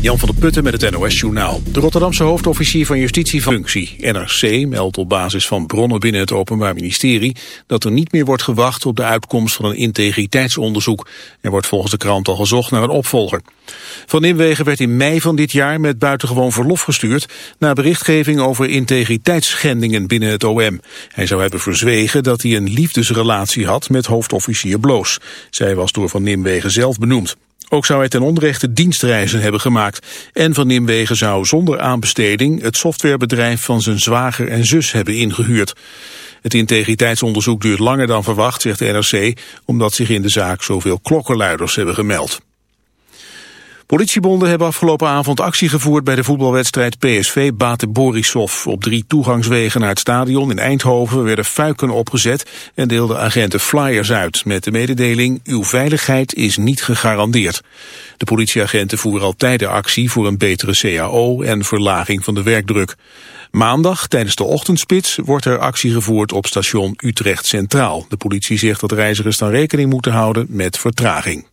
Jan van der Putten met het NOS-journaal. De Rotterdamse hoofdofficier van Justitie van Functie, NRC, meldt op basis van bronnen binnen het Openbaar Ministerie dat er niet meer wordt gewacht op de uitkomst van een integriteitsonderzoek. Er wordt volgens de krant al gezocht naar een opvolger. Van Nimwegen werd in mei van dit jaar met buitengewoon verlof gestuurd na berichtgeving over integriteitsschendingen binnen het OM. Hij zou hebben verzwegen dat hij een liefdesrelatie had met hoofdofficier Bloos. Zij was door Van Nimwegen zelf benoemd. Ook zou hij ten onrechte dienstreizen hebben gemaakt. En Van Nimwegen zou zonder aanbesteding het softwarebedrijf van zijn zwager en zus hebben ingehuurd. Het integriteitsonderzoek duurt langer dan verwacht, zegt de NRC, omdat zich in de zaak zoveel klokkenluiders hebben gemeld. Politiebonden hebben afgelopen avond actie gevoerd bij de voetbalwedstrijd PSV Bate Borisov. Op drie toegangswegen naar het stadion in Eindhoven werden fuiken opgezet en deelden agenten flyers uit met de mededeling uw veiligheid is niet gegarandeerd. De politieagenten voeren al tijden actie voor een betere CAO en verlaging van de werkdruk. Maandag, tijdens de ochtendspits, wordt er actie gevoerd op station Utrecht Centraal. De politie zegt dat reizigers dan rekening moeten houden met vertraging.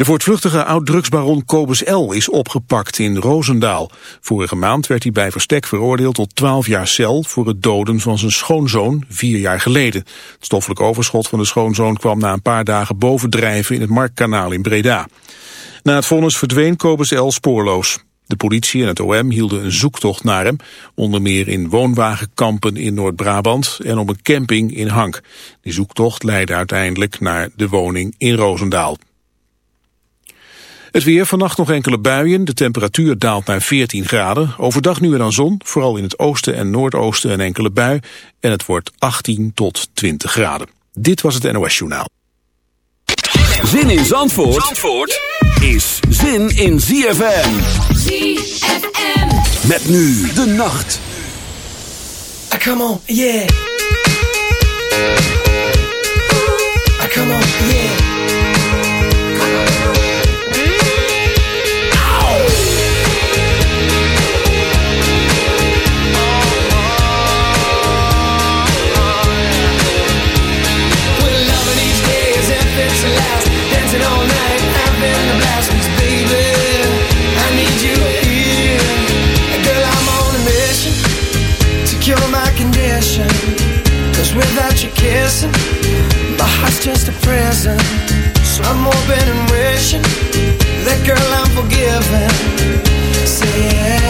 De voortvluchtige oud-drugsbaron Kobus L. is opgepakt in Roosendaal. Vorige maand werd hij bij verstek veroordeeld tot 12 jaar cel... voor het doden van zijn schoonzoon vier jaar geleden. Het stoffelijk overschot van de schoonzoon kwam na een paar dagen bovendrijven... in het Markkanaal in Breda. Na het vonnis verdween Kobus L. spoorloos. De politie en het OM hielden een zoektocht naar hem, onder meer in woonwagenkampen in Noord-Brabant en op een camping in Hank. Die zoektocht leidde uiteindelijk naar de woning in Roosendaal. Het weer, vannacht nog enkele buien. De temperatuur daalt naar 14 graden. Overdag nu en dan zon, vooral in het oosten en noordoosten een enkele bui. En het wordt 18 tot 20 graden. Dit was het NOS Journaal. Zin in Zandvoort, Zandvoort is zin in ZFM. ZFM. Met nu de nacht. Ah, come on, yeah. kissing. My heart's just a prison. So I'm hoping and wishing that girl I'm forgiven. Say yeah.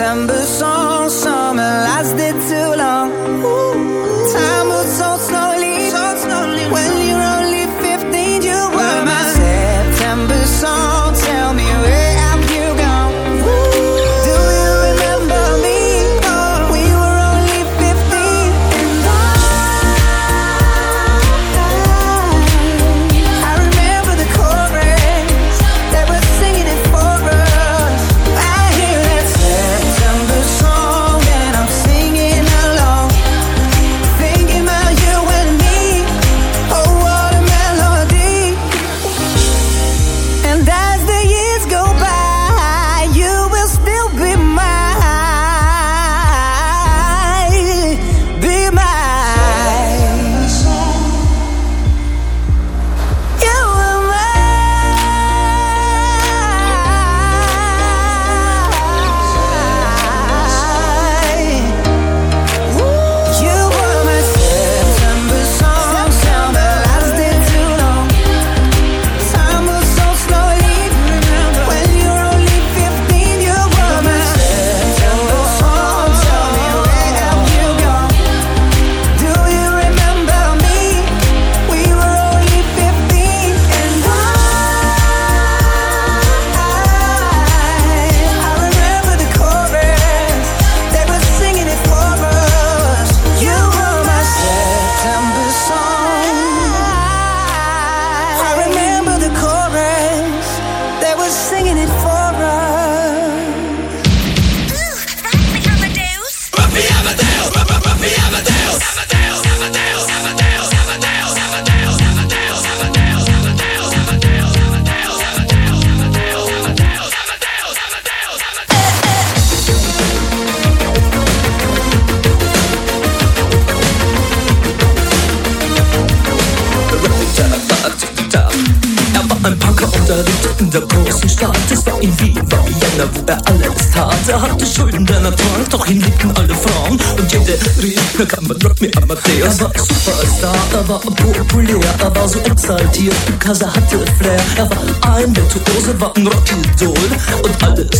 September Und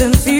consistency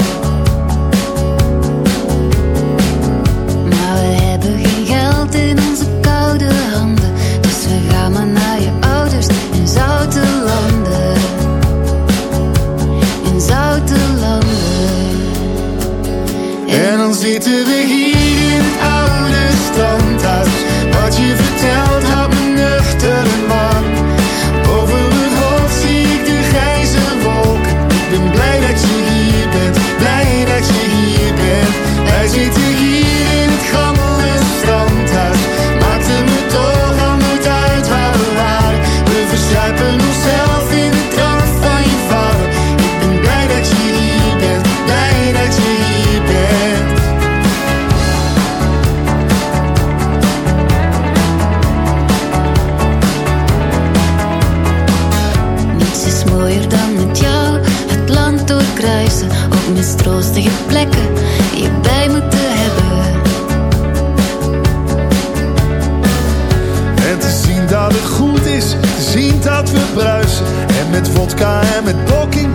met vodka en met blokking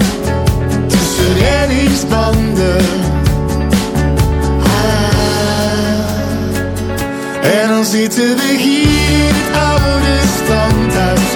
tussen reddingsbanden. Ah. En dan zitten we hier in het oude standhuis.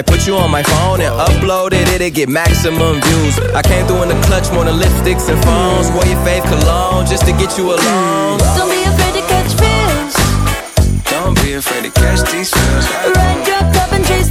might put you on my phone and upload it, it'll get maximum views. I came through in the clutch, more than lipsticks and phones. Wore your fave cologne just to get you alone. Don't be afraid to catch feels. Don't be afraid to catch these feels. Ride your cup and chase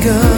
Go.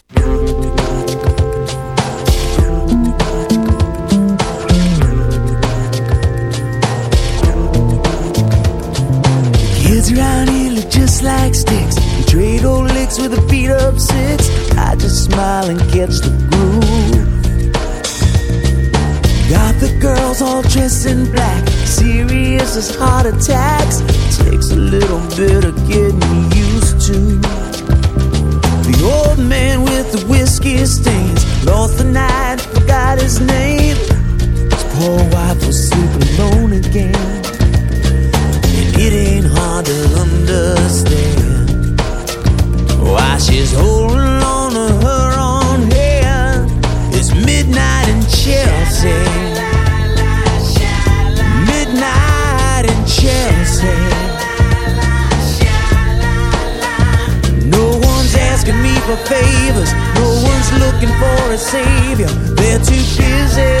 As heart attacks. Takes a little bit of getting used to. The old man with the whiskey stains lost the night, forgot his name. His poor wife for favors. No one's looking for a savior. They're too busy